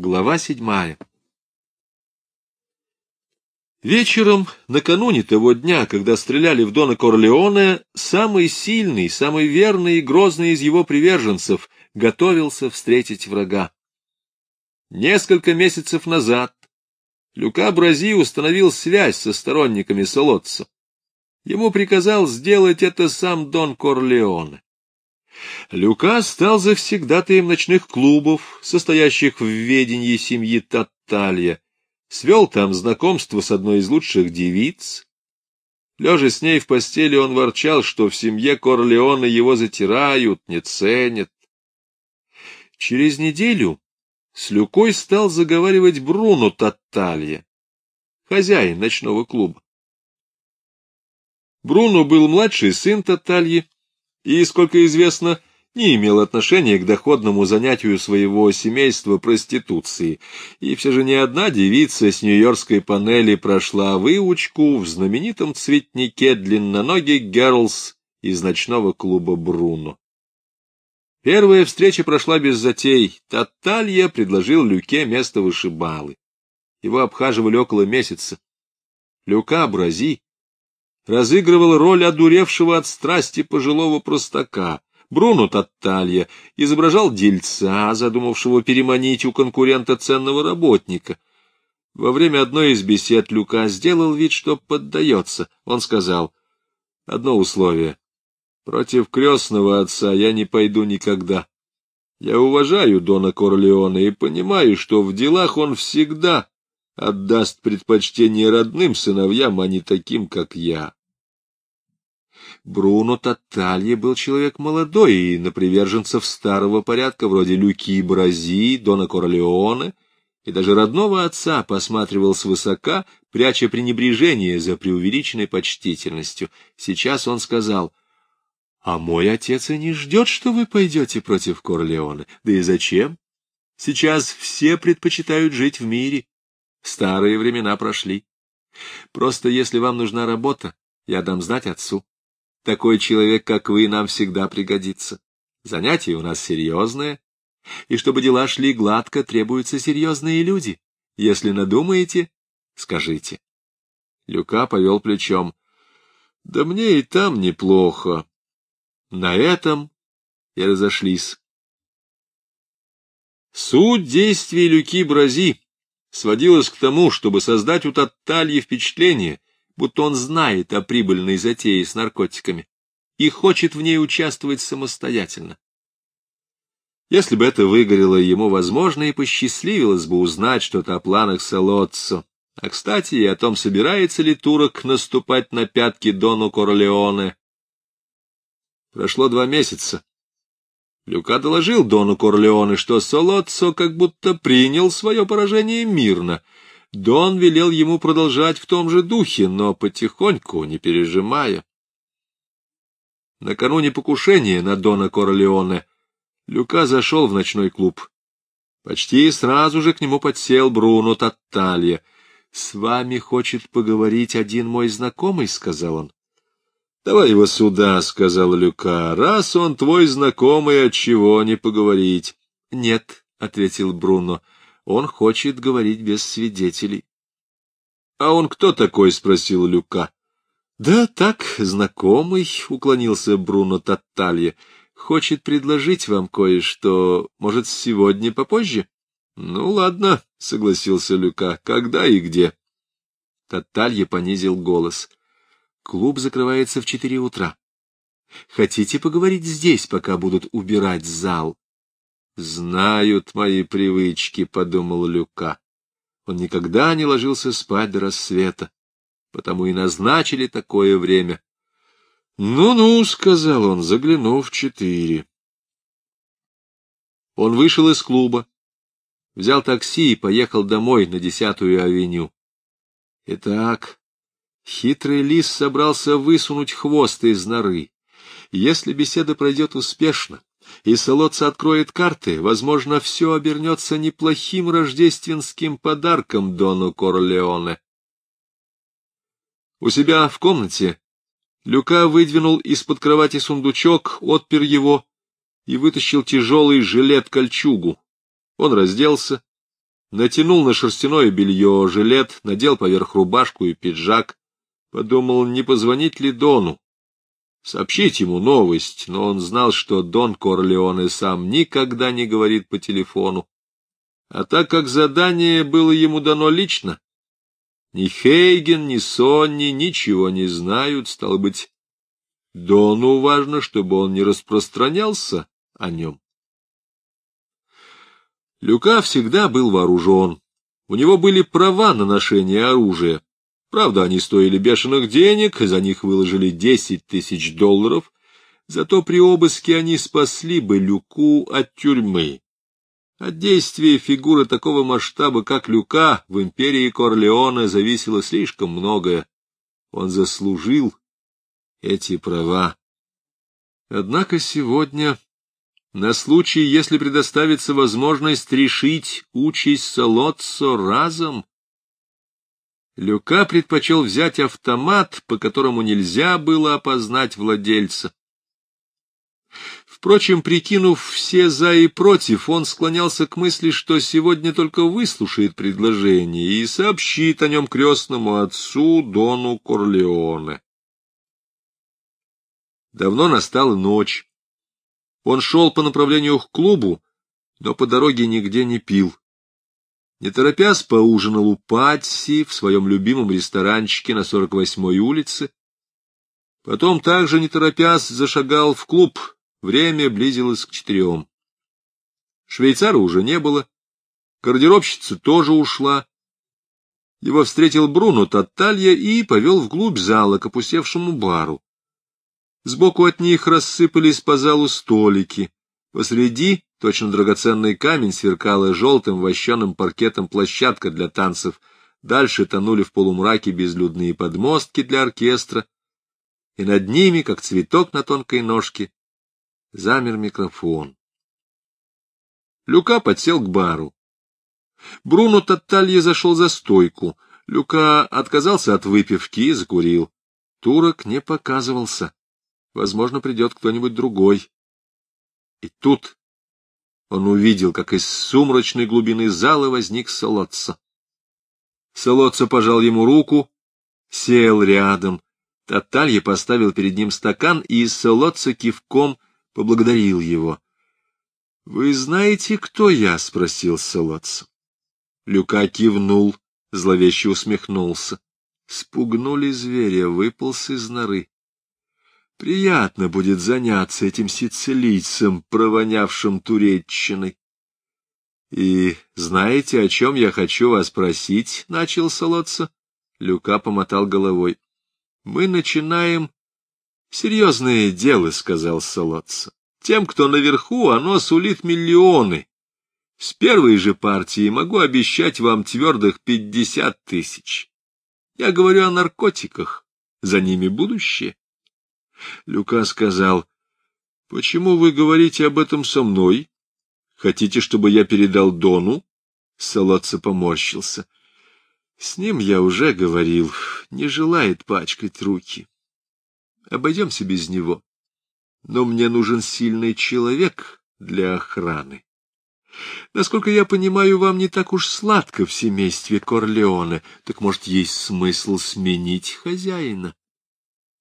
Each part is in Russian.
Глава седьмая Вечером, накануне того дня, когда стреляли в Дона Корлеоне, самый сильный, самый верный и грозный из его приверженцев готовился встретить врага. Несколько месяцев назад Люка Брази установил связь со сторонниками Солоццо. Ему приказал сделать это сам Дон Корлеоне. Люка стал завсегдатаем ночных клубов, состоящих в ведении семьи Татталья, свел там знакомство с одной из лучших девиц. Лежа с ней в постели, он ворчал, что в семье Корлеона его затирают, не ценят. Через неделю с Люкой стал заговаривать Бруно Татталья, хозяин ночного клуба. Бруно был младший сын Таттальи, и, сколько известно, не имел отношения к доходному занятию своего семейства проституции, и все же ни одна девица с нью-йоркской панели прошла выучку в знаменитом цветнике длинноногих Герлс из ночного клуба «Бруно». Первая встреча прошла без затей. Таталья предложил Люке место вышибалы. Его обхаживали около месяца. Люка Брази разыгрывал роль одуревшего от страсти пожилого простака. Бруно Татталья изображал дельца, задумавшего переманить у конкурента ценного работника. Во время одной из бесед Люка сделал вид, что поддается. Он сказал, «Одно условие. Против крестного отца я не пойду никогда. Я уважаю Дона Корлеона и понимаю, что в делах он всегда отдаст предпочтение родным сыновьям, а не таким, как я. Бруно Таталье был человек молодой и на приверженцев старого порядка, вроде Люки Брази, Дона Корлеоне, и даже родного отца посматривал свысока, пряча пренебрежение за преувеличенной почтительностью. Сейчас он сказал, «А мой отец и не ждет, что вы пойдете против Корлеоне. Да и зачем? Сейчас все предпочитают жить в мире. Старые времена прошли. Просто если вам нужна работа, я дам знать отцу. Такой человек, как вы, нам всегда пригодится. Занятие у нас серьезное, и чтобы дела шли гладко, требуются серьезные люди. Если надумаете, скажите. Люка повел плечом. Да мне и там неплохо. На этом и разошлись. Суть действий Люки Брази сводилась к тому, чтобы создать у Таттальи впечатление, будто он знает о прибыльной затее с наркотиками и хочет в ней участвовать самостоятельно. Если бы это выгорело, ему, возможно, и посчастливилось бы узнать что-то о планах Солоццо, а, кстати, и о том, собирается ли турок наступать на пятки Дону Корлеоне. Прошло два месяца. Люка доложил Дону Корлеоне, что Солоццо как будто принял свое поражение мирно — Дон велел ему продолжать в том же духе, но потихоньку, не пережимая. Накануне покушения на Дона Королеоне Люка зашел в ночной клуб. Почти сразу же к нему подсел Бруно Татталья. — С вами хочет поговорить один мой знакомый, — сказал он. — Давай его сюда, — сказал Люка. — Раз он твой знакомый, отчего не поговорить? — Нет, — ответил Бруно. — он хочет говорить без свидетелей. — А он кто такой? — спросил Люка. — Да так, знакомый, — уклонился Бруно Татталья. — Хочет предложить вам кое-что, может, сегодня попозже? — Ну, ладно, — согласился Люка. — Когда и где? Татталья понизил голос. — Клуб закрывается в четыре утра. Хотите поговорить здесь, пока будут убирать зал? «Знают мои привычки», — подумал Люка. Он никогда не ложился спать до рассвета, потому и назначили такое время. «Ну-ну», — сказал он, заглянув в четыре. Он вышел из клуба, взял такси и поехал домой на десятую авеню. Итак, хитрый лис собрался высунуть хвост из норы. Если беседа пройдет успешно, и Солоца откроет карты, возможно, все обернется неплохим рождественским подарком Дону Корлеоне. У себя в комнате Люка выдвинул из-под кровати сундучок, отпер его и вытащил тяжелый жилет-кольчугу. Он разделся, натянул на шерстяное белье жилет, надел поверх рубашку и пиджак, подумал, не позвонить ли Дону, сообщить ему новость, но он знал, что Дон Корлеоне сам никогда не говорит по телефону. А так как задание было ему дано лично, ни Хейген, ни Сонни ничего не знают, стало быть, Дону важно, чтобы он не распространялся о нем. Люка всегда был вооружен. У него были права на ношение оружия. Правда, они стоили бешеных денег, за них выложили десять тысяч долларов, зато при обыске они спасли бы Люку от тюрьмы. От действия фигуры такого масштаба, как Люка, в империи Корлеоне зависело слишком многое. Он заслужил эти права. Однако сегодня на случай, если предоставится возможность решить участь Солоццо разом. Люка предпочел взять автомат, по которому нельзя было опознать владельца. Впрочем, прикинув все «за» и «против», он склонялся к мысли, что сегодня только выслушает предложение и сообщит о нем крестному отцу Дону Корлеоне. Давно настала ночь. Он шел по направлению к клубу, но по дороге нигде не пил. Не торопясь, поужинал у Патси в своем любимом ресторанчике на 48-й улице. Потом также, не торопясь, зашагал в клуб. Время близилось к четырем. Швейцара уже не было. Гардеробщица тоже ушла. Его встретил Бруно Таталья и повел вглубь зала к опустевшему бару. Сбоку от них рассыпались по залу столики. Посреди, точно драгоценный камень, сверкала желтым вощеным паркетом площадка для танцев. Дальше тонули в полумраке безлюдные подмостки для оркестра. И над ними, как цветок на тонкой ножке, замер микрофон. Люка подсел к бару. Бруно Татталье зашел за стойку. Люка отказался от выпивки и закурил. Турок не показывался. Возможно, придет кто-нибудь другой. И тут он увидел, как из сумрачной глубины зала возник Солоца. Солоца пожал ему руку, сел рядом. Таталья поставил перед ним стакан, и Солоца кивком поблагодарил его. — Вы знаете, кто я? — спросил Солоца. Люка кивнул, зловеще усмехнулся. Спугнули зверя, выполз из норы. Приятно будет заняться этим сицилийцем, провонявшим туреччиной. — И знаете, о чем я хочу вас спросить? — начал Солоца. Люка помотал головой. — Мы начинаем серьезные дела, — сказал Солоца. — Тем, кто наверху, оно сулит миллионы. С первой же партии могу обещать вам твердых пятьдесят тысяч. Я говорю о наркотиках, за ними будущее. Люка сказал, — Почему вы говорите об этом со мной? Хотите, чтобы я передал Дону? Солодца поморщился. — С ним я уже говорил, не желает пачкать руки. Обойдемся без него. Но мне нужен сильный человек для охраны. Насколько я понимаю, вам не так уж сладко в семействе Корлеоне, так, может, есть смысл сменить хозяина?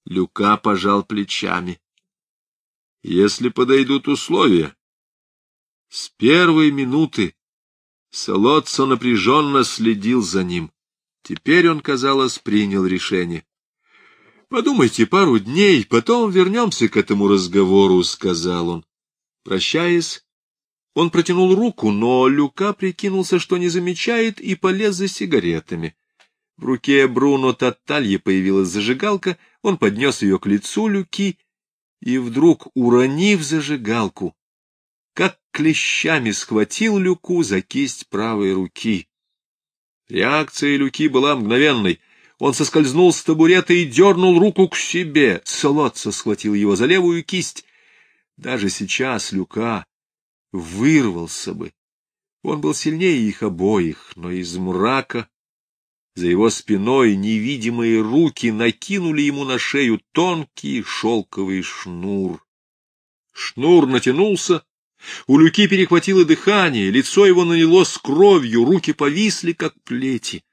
Люка пожал плечами. Если подойдут условия. С первой минуты Солоццо напряженно следил за ним. Теперь он, казалось, принял решение. — Подумайте пару дней, потом вернемся к этому разговору, — сказал он. Прощаясь, он протянул руку, но Люка прикинулся, что не замечает, и полез за сигаретами. В руке Бруно Татталье появилась зажигалка, он поднес ее к лицу Люки и вдруг, уронив зажигалку, как клещами схватил Люку за кисть правой руки. Реакция Люки была мгновенной. Он соскользнул с табурета и дернул руку к себе. Солодца схватил его за левую кисть. Даже сейчас Люка вырвался бы. Он был сильнее их обоих, но из мрака за его спиной невидимые руки накинули ему на шею тонкий шелковый шнур. Шнур натянулся, У Люки перехватило дыхание, лицо его нанялось кровью, руки повисли, как плети.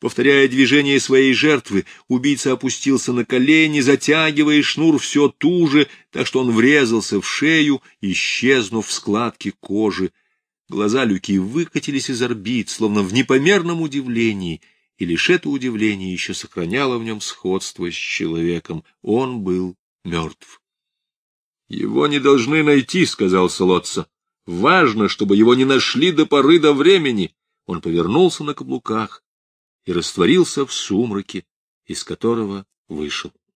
Повторяя движение своей жертвы, убийца опустился на колени, затягивая шнур все туже, так что он врезался в шею, исчезнув в складке кожи. Глаза Люки выкатились из орбит, словно в непомерном удивлении, и лишь это удивление еще сохраняло в нем сходство с человеком. Он был мертв. — Его не должны найти, — сказал Солоца. — Важно, чтобы его не нашли до поры до времени. Он повернулся на каблуках и растворился в сумраке, из которого вышел.